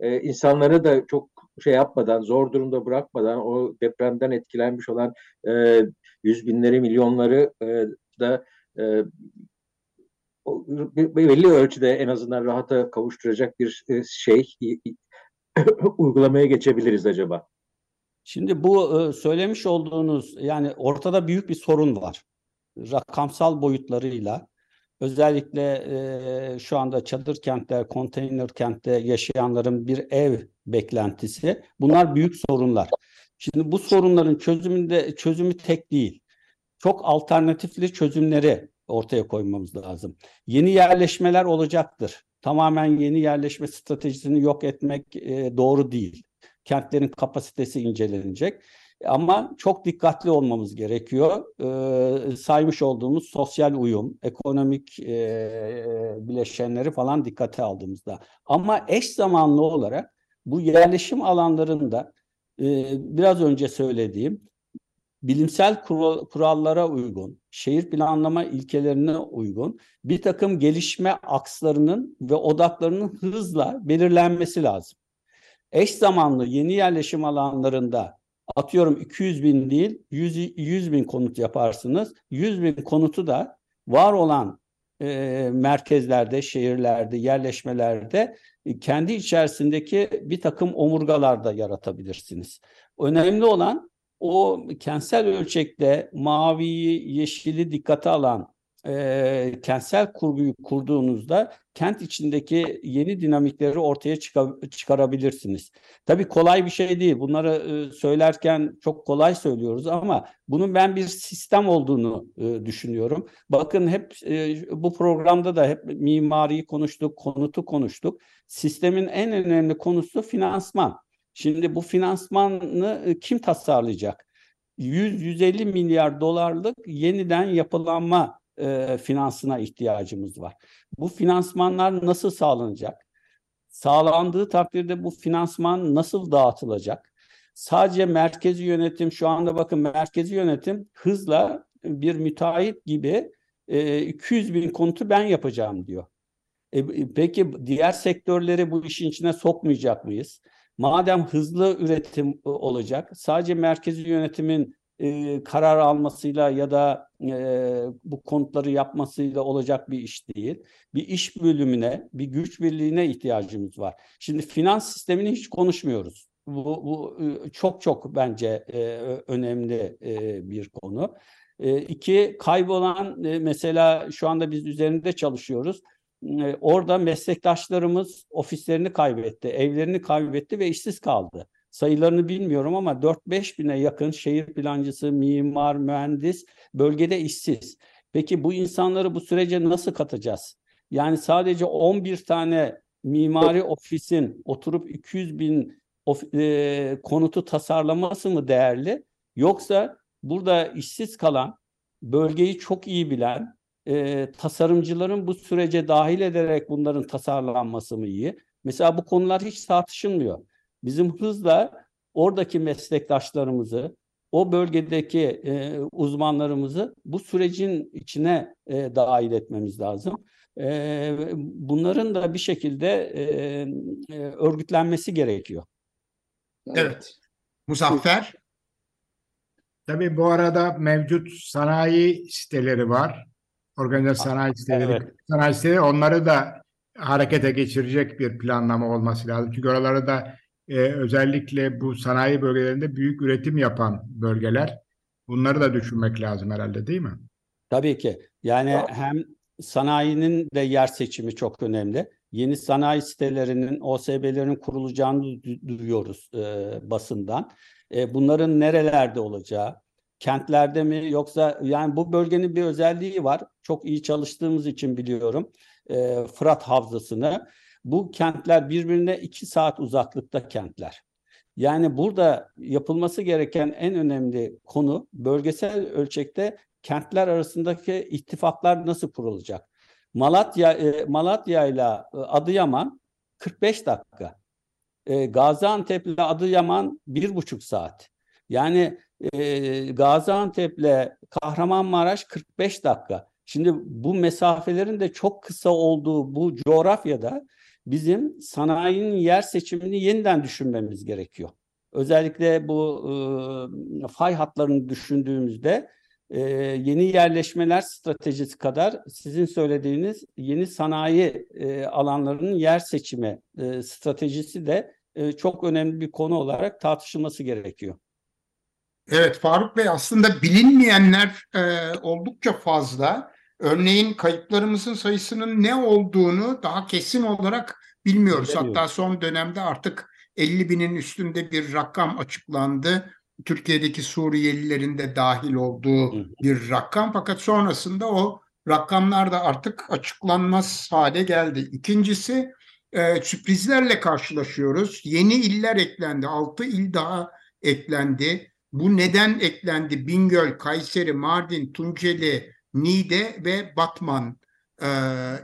e, insanları da çok şey yapmadan, zor durumda bırakmadan o depremden etkilenmiş olan e, yüz binleri, milyonları e, da e, belli ölçüde en azından rahata kavuşturacak bir e, şey uygulamaya geçebiliriz acaba?
Şimdi bu e, söylemiş olduğunuz yani ortada büyük bir sorun var. Rakamsal boyutlarıyla özellikle e, şu anda çadır kentler, konteyner kentte yaşayanların bir ev beklentisi. Bunlar büyük sorunlar. Şimdi bu sorunların çözümünde çözümü tek değil. Çok alternatifli çözümleri ortaya koymamız lazım. Yeni yerleşmeler olacaktır. Tamamen yeni yerleşme stratejisini yok etmek e, doğru değil kentlerin kapasitesi incelenecek. Ama çok dikkatli olmamız gerekiyor. Ee, saymış olduğumuz sosyal uyum, ekonomik e, bileşenleri falan dikkate aldığımızda. Ama eş zamanlı olarak bu yerleşim alanlarında e, biraz önce söylediğim bilimsel kurallara uygun, şehir planlama ilkelerine uygun bir takım gelişme akslarının ve odaklarının hızla belirlenmesi lazım eş zamanlı yeni yerleşim alanlarında atıyorum 200 bin değil 100, 100 bin konut yaparsınız. 100 bin konutu da var olan e, merkezlerde, şehirlerde, yerleşmelerde e, kendi içerisindeki bir takım omurgalarda yaratabilirsiniz. Önemli olan o kentsel ölçekte maviyi, yeşili dikkate alan e, kentsel kurguyu kurduğunuzda kent içindeki yeni dinamikleri ortaya çıka- çıkarabilirsiniz. Tabii kolay bir şey değil. Bunları e, söylerken çok kolay söylüyoruz ama bunun ben bir sistem olduğunu e, düşünüyorum. Bakın hep e, bu programda da hep mimariyi konuştuk, konutu konuştuk. Sistemin en önemli konusu finansman. Şimdi bu finansmanı kim tasarlayacak? 100-150 milyar dolarlık yeniden yapılanma e, finansına ihtiyacımız var. Bu finansmanlar nasıl sağlanacak? Sağlandığı takdirde bu finansman nasıl dağıtılacak? Sadece merkezi yönetim şu anda bakın merkezi yönetim hızla bir müteahhit gibi e, 200 bin konutu ben yapacağım diyor. E, peki diğer sektörleri bu işin içine sokmayacak mıyız? Madem hızlı üretim e, olacak, sadece merkezi yönetimin e, karar almasıyla ya da e, bu konutları yapmasıyla olacak bir iş değil. Bir iş bölümüne, bir güç birliğine ihtiyacımız var. Şimdi finans sistemini hiç konuşmuyoruz. Bu, bu çok çok bence e, önemli e, bir konu. E, iki, kaybolan e, mesela şu anda biz üzerinde çalışıyoruz. E, orada meslektaşlarımız ofislerini kaybetti, evlerini kaybetti ve işsiz kaldı sayılarını bilmiyorum ama 4-5 bine yakın şehir plancısı, mimar, mühendis bölgede işsiz. Peki bu insanları bu sürece nasıl katacağız? Yani sadece 11 tane mimari ofisin oturup 200 bin of, e, konutu tasarlaması mı değerli? Yoksa burada işsiz kalan, bölgeyi çok iyi bilen e, tasarımcıların bu sürece dahil ederek bunların tasarlanması mı iyi? Mesela bu konular hiç tartışılmıyor. Bizim hızla oradaki meslektaşlarımızı, o bölgedeki e, uzmanlarımızı bu sürecin içine e, dahil etmemiz lazım. E, bunların da bir şekilde e, e, örgütlenmesi gerekiyor.
Evet. Muzaffer?
Tabii bu arada mevcut sanayi siteleri var. Organize sanayi siteleri,
Evet.
sanayi siteleri onları da harekete geçirecek bir planlama olması lazım. Çünkü oraları da e, özellikle bu sanayi bölgelerinde büyük üretim yapan bölgeler. Bunları da düşünmek lazım herhalde değil mi?
Tabii ki. Yani hem sanayinin de yer seçimi çok önemli. Yeni sanayi sitelerinin, OSB'lerin kurulacağını du- duyuyoruz e, basından. E, bunların nerelerde olacağı, kentlerde mi yoksa yani bu bölgenin bir özelliği var. Çok iyi çalıştığımız için biliyorum. E, Fırat Havzası'nı. Bu kentler birbirine iki saat uzaklıkta kentler. Yani burada yapılması gereken en önemli konu bölgesel ölçekte kentler arasındaki ittifaklar nasıl kurulacak? Malatya e, Malatya ile e, Adıyaman 45 dakika. E, Gaziantep ile Adıyaman bir buçuk saat. Yani Gaziantep ile Kahramanmaraş 45 dakika. Şimdi bu mesafelerin de çok kısa olduğu bu coğrafyada bizim sanayinin yer seçimini yeniden düşünmemiz gerekiyor. Özellikle bu e, fay hatlarını düşündüğümüzde e, yeni yerleşmeler stratejisi kadar sizin söylediğiniz yeni sanayi e, alanlarının yer seçimi e, stratejisi de e, çok önemli bir konu olarak tartışılması gerekiyor.
Evet Faruk Bey aslında bilinmeyenler e, oldukça fazla. Örneğin kayıplarımızın sayısının ne olduğunu daha kesin olarak bilmiyoruz.
Bilemiyoruz.
Hatta son dönemde artık 50 binin üstünde bir rakam açıklandı. Türkiye'deki Suriyelilerin de dahil olduğu bir rakam. Fakat sonrasında o rakamlar da artık açıklanmaz hale geldi. İkincisi e, sürprizlerle karşılaşıyoruz. Yeni iller eklendi. 6 il daha eklendi. Bu neden eklendi? Bingöl, Kayseri, Mardin, Tunceli, Niğde ve Batman e,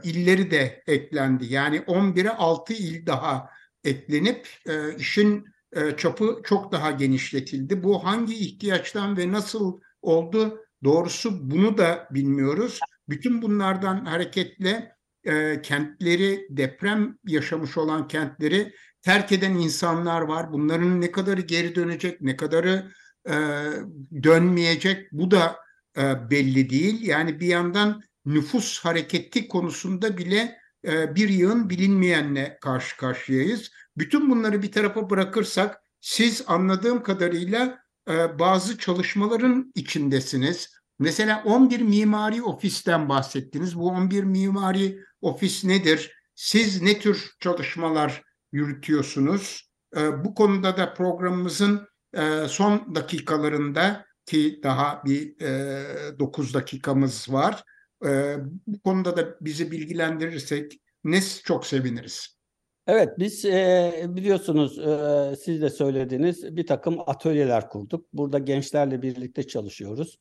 illeri de eklendi. Yani 11'e 6 il daha eklenip e, işin e, çapı çok daha genişletildi. Bu hangi ihtiyaçtan ve nasıl oldu? Doğrusu bunu da bilmiyoruz. Bütün bunlardan hareketle e, kentleri, deprem yaşamış olan kentleri terk eden insanlar var. Bunların ne kadarı geri dönecek, ne kadarı e, dönmeyecek bu da e, belli değil. Yani bir yandan nüfus hareketi konusunda bile e, bir yığın bilinmeyenle karşı karşıyayız. Bütün bunları bir tarafa bırakırsak siz anladığım kadarıyla e, bazı çalışmaların içindesiniz. Mesela 11 mimari ofisten bahsettiniz. Bu 11 mimari ofis nedir? Siz ne tür çalışmalar yürütüyorsunuz? Bu konuda da programımızın son dakikalarında ki daha bir e, 9 dakikamız var. E, bu konuda da bizi bilgilendirirsek ne çok seviniriz.
Evet biz e, biliyorsunuz e, siz de söylediniz bir takım atölyeler kurduk. Burada gençlerle birlikte çalışıyoruz.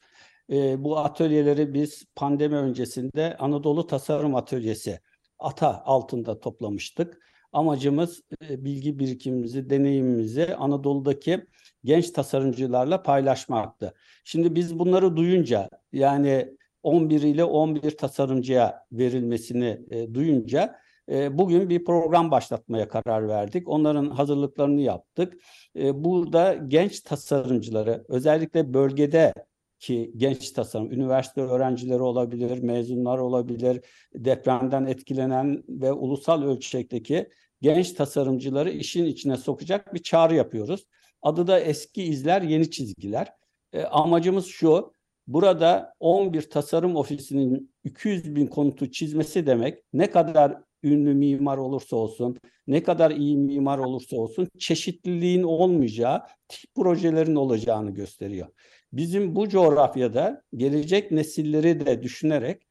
E, bu atölyeleri biz pandemi öncesinde Anadolu Tasarım Atölyesi ATA altında toplamıştık. Amacımız e, bilgi birikimimizi, deneyimimizi Anadolu'daki genç tasarımcılarla paylaşmaktı. Şimdi biz bunları duyunca yani 11 ile 11 tasarımcıya verilmesini e, duyunca e, bugün bir program başlatmaya karar verdik. Onların hazırlıklarını yaptık. E, burada genç tasarımcıları özellikle bölgede ki genç tasarım, üniversite öğrencileri olabilir, mezunlar olabilir, depremden etkilenen ve ulusal ölçekteki genç tasarımcıları işin içine sokacak bir çağrı yapıyoruz. Adı da eski izler, yeni çizgiler. E, amacımız şu, burada 11 tasarım ofisinin 200 bin konutu çizmesi demek ne kadar ünlü mimar olursa olsun, ne kadar iyi mimar olursa olsun çeşitliliğin olmayacağı tip projelerin olacağını gösteriyor. Bizim bu coğrafyada gelecek nesilleri de düşünerek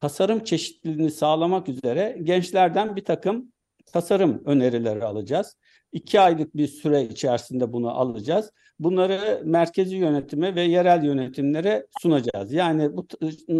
tasarım çeşitliliğini sağlamak üzere gençlerden bir takım tasarım önerileri alacağız. İki aylık bir süre içerisinde bunu alacağız. Bunları merkezi yönetime ve yerel yönetimlere sunacağız. Yani bu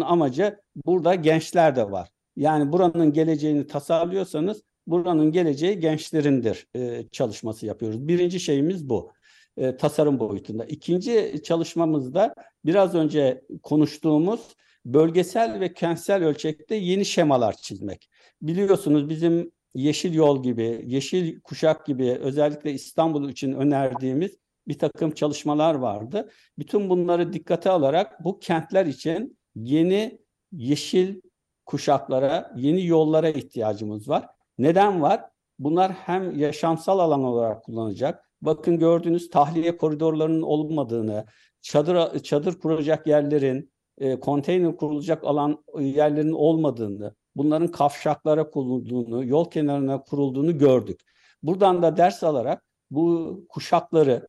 amacı burada gençler de var. Yani buranın geleceğini tasarlıyorsanız buranın geleceği gençlerindir e, çalışması yapıyoruz. Birinci şeyimiz bu e, tasarım boyutunda. İkinci çalışmamızda biraz önce konuştuğumuz bölgesel ve kentsel ölçekte yeni şemalar çizmek. Biliyorsunuz bizim Yeşil Yol gibi, Yeşil Kuşak gibi özellikle İstanbul için önerdiğimiz bir takım çalışmalar vardı. Bütün bunları dikkate alarak bu kentler için yeni yeşil kuşaklara, yeni yollara ihtiyacımız var. Neden var? Bunlar hem yaşamsal alan olarak kullanacak. Bakın gördüğünüz tahliye koridorlarının olmadığını, çadır çadır kuracak yerlerin, e, konteyner kurulacak alan e, yerlerin olmadığını, bunların kavşaklara kurulduğunu, yol kenarına kurulduğunu gördük. Buradan da ders alarak bu kuşakları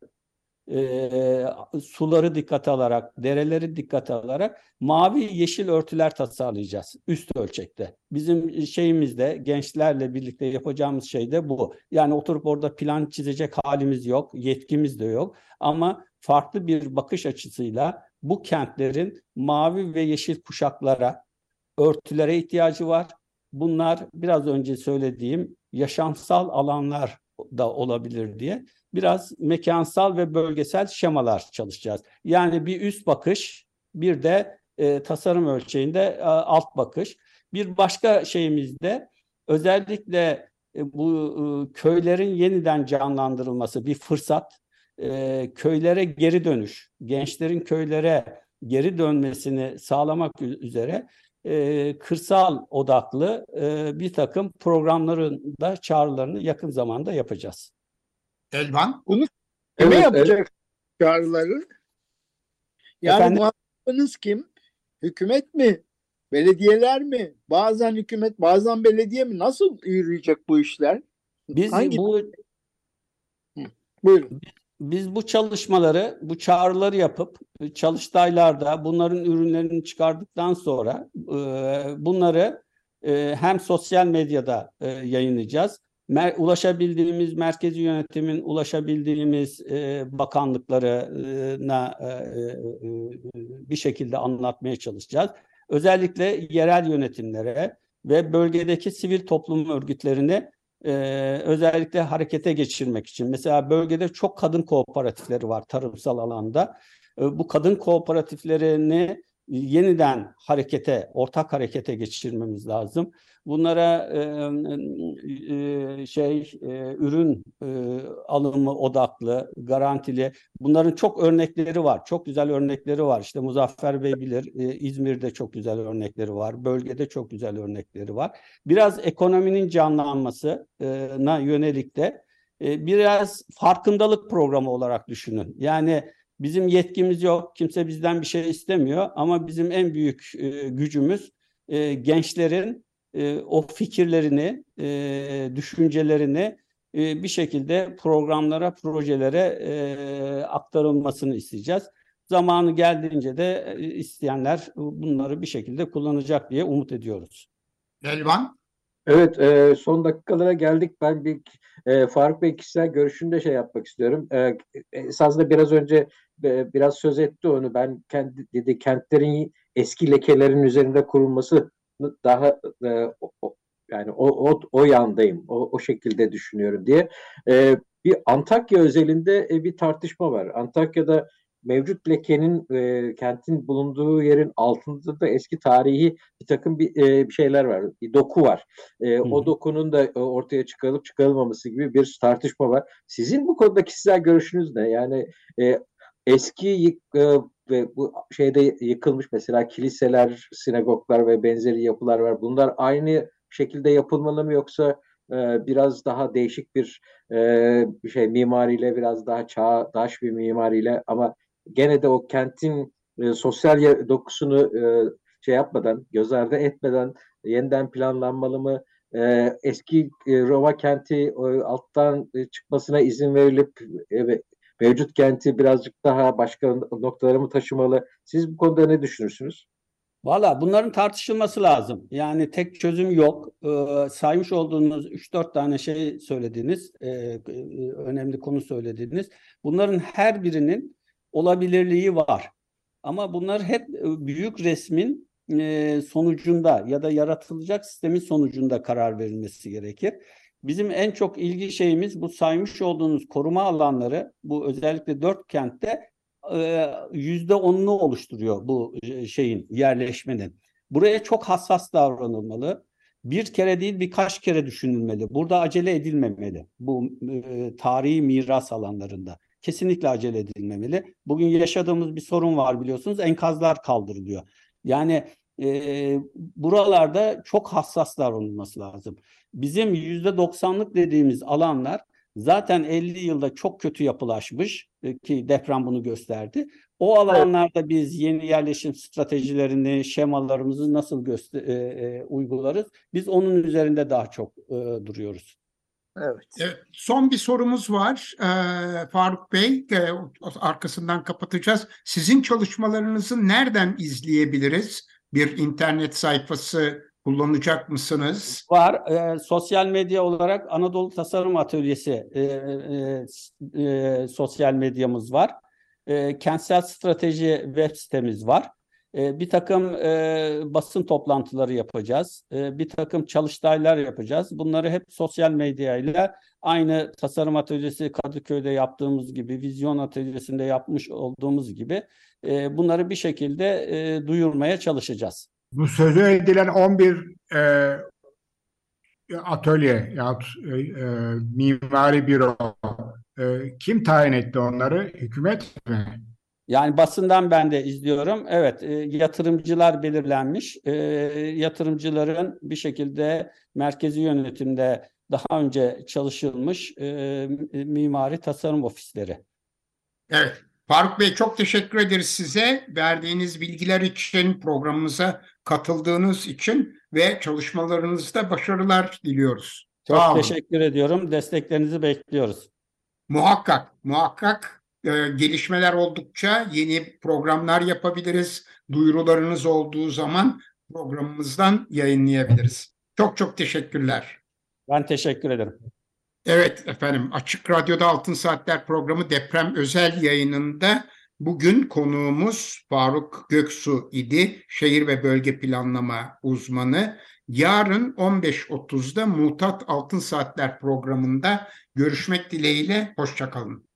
e, suları dikkate alarak, dereleri dikkate alarak mavi yeşil örtüler tasarlayacağız üst ölçekte. Bizim şeyimizde gençlerle birlikte yapacağımız şey de bu. Yani oturup orada plan çizecek halimiz yok, yetkimiz de yok ama farklı bir bakış açısıyla bu kentlerin mavi ve yeşil kuşaklara, örtülere ihtiyacı var. Bunlar biraz önce söylediğim yaşamsal alanlar da olabilir diye biraz mekansal ve bölgesel şemalar çalışacağız. Yani bir üst bakış, bir de e, tasarım ölçeğinde e, alt bakış. Bir başka şeyimiz de özellikle e, bu e, köylerin yeniden canlandırılması bir fırsat. E, köylere geri dönüş, gençlerin köylere geri dönmesini sağlamak üzere e, kırsal odaklı e, bir takım programların da çağrılarını yakın zamanda yapacağız.
Elvan?
Bunu kime
Evet,
yapacak çağrıları? Yani
Efendim?
muhatabınız kim? Hükümet mi? Belediyeler mi? Bazen hükümet, bazen belediye mi? Nasıl yürüyecek bu işler?
Biz
Hangi-
bu
Buyurun.
biz bu çalışmaları, bu çağrıları yapıp çalıştaylarda bunların ürünlerini çıkardıktan sonra e, bunları e, hem sosyal medyada e, yayınlayacağız. Mer- ulaşabildiğimiz merkezi yönetimin ulaşabildiğimiz e, bakanlıklarına e, e, e, bir şekilde anlatmaya çalışacağız. Özellikle yerel yönetimlere ve bölgedeki sivil toplum örgütlerini e, özellikle harekete geçirmek için. Mesela bölgede çok kadın kooperatifleri var tarımsal alanda. E, bu kadın kooperatiflerini yeniden harekete, ortak harekete geçirmemiz lazım. Bunlara e, e, şey e, ürün e, alımı odaklı, garantili. Bunların çok örnekleri var. Çok güzel örnekleri var. İşte Muzaffer Bey bilir. e, İzmir'de çok güzel örnekleri var. Bölgede çok güzel örnekleri var. Biraz ekonominin canlanmasına yönelik de e, biraz farkındalık programı olarak düşünün. Yani Bizim yetkimiz yok, kimse bizden bir şey istemiyor ama bizim en büyük e, gücümüz e, gençlerin e, o fikirlerini, e, düşüncelerini e, bir şekilde programlara, projelere e, aktarılmasını isteyeceğiz. Zamanı geldiğince de e, isteyenler bunları bir şekilde kullanacak diye umut ediyoruz.
Elvan?
Evet, e, son dakikalara geldik. Ben bir e, Faruk Bey kişisel görüşünü de şey yapmak istiyorum. E, esasında biraz önce e, biraz söz etti onu. Ben kendi dedi kentlerin eski lekelerin üzerinde kurulması daha e, o, yani o, o, o yandayım. O, o şekilde düşünüyorum diye. E, bir Antakya özelinde e, bir tartışma var. Antakya'da mevcut lekenin e, kentin bulunduğu yerin altında da eski tarihi bir takım bir, e, bir şeyler var. Bir doku var. E, o dokunun da e, ortaya çıkarılıp çıkarılmaması gibi bir tartışma var. Sizin bu konuda kişisel görüşünüz ne? Yani e, eski e, ve bu şeyde yıkılmış mesela kiliseler, sinagoglar ve benzeri yapılar var. Bunlar aynı şekilde yapılmalı mı yoksa e, biraz daha değişik bir e, şey mimariyle biraz daha çağdaş bir mimariyle ama gene de o kentin e, sosyal dokusunu e, şey yapmadan, göz ardı etmeden yeniden planlanmalı mı? E, eski e, Roma kenti e, alttan çıkmasına izin verilip e, mevcut kenti birazcık daha başka noktalara mı taşımalı? Siz bu konuda ne düşünürsünüz?
Valla bunların tartışılması lazım. Yani tek çözüm yok. Ee, saymış olduğunuz 3-4 tane şey söylediğiniz, e, e, önemli konu söylediğiniz. Bunların her birinin olabilirliği var. Ama bunlar hep büyük resmin e, sonucunda ya da yaratılacak sistemin sonucunda karar verilmesi gerekir. Bizim en çok ilgi şeyimiz bu saymış olduğunuz koruma alanları bu özellikle dört kentte e, yüzde onunu oluşturuyor bu şeyin yerleşmenin. Buraya çok hassas davranılmalı. Bir kere değil birkaç kere düşünülmeli. Burada acele edilmemeli bu e, tarihi miras alanlarında kesinlikle acele edilmemeli. Bugün yaşadığımız bir sorun var biliyorsunuz enkazlar kaldırılıyor. Yani e, buralarda çok hassas davranılması lazım. Bizim yüzde doksanlık dediğimiz alanlar zaten 50 yılda çok kötü yapılaşmış e, ki deprem bunu gösterdi. O alanlarda biz yeni yerleşim stratejilerini, şemalarımızı nasıl göster e, e, uygularız? Biz onun üzerinde daha çok e, duruyoruz.
Evet. Son bir sorumuz var ee, Faruk Bey. Ee, arkasından kapatacağız. Sizin çalışmalarınızı nereden izleyebiliriz? Bir internet sayfası kullanacak mısınız?
Var. E, sosyal medya olarak Anadolu Tasarım Atölyesi e, e, e, sosyal medyamız var. E, kentsel strateji web sitemiz var. E, bir takım e, basın toplantıları yapacağız. E, bir takım çalıştaylar yapacağız. Bunları hep sosyal medyayla aynı tasarım atölyesi Kadıköy'de yaptığımız gibi, vizyon atölyesinde yapmış olduğumuz gibi e, bunları bir şekilde e, duyurmaya çalışacağız.
Bu sözü edilen 11 e, atölye ya e, e, mimari büro e, kim tayin etti onları? Hükümet mi?
Yani basından ben de izliyorum. Evet, e, yatırımcılar belirlenmiş. E, yatırımcıların bir şekilde merkezi yönetimde daha önce çalışılmış e, mimari tasarım ofisleri.
Evet. Faruk Bey çok teşekkür ederiz size verdiğiniz bilgiler için, programımıza katıldığınız için ve çalışmalarınızda başarılar diliyoruz.
Çok Sağ teşekkür ediyorum. Desteklerinizi bekliyoruz.
Muhakkak, muhakkak e, gelişmeler oldukça yeni programlar yapabiliriz. Duyurularınız olduğu zaman programımızdan yayınlayabiliriz. Çok çok teşekkürler.
Ben teşekkür ederim.
Evet efendim Açık Radyo'da Altın Saatler programı deprem özel yayınında bugün konuğumuz Faruk Göksu idi. Şehir ve bölge planlama uzmanı. Yarın 15.30'da Mutat Altın Saatler programında görüşmek dileğiyle. Hoşçakalın.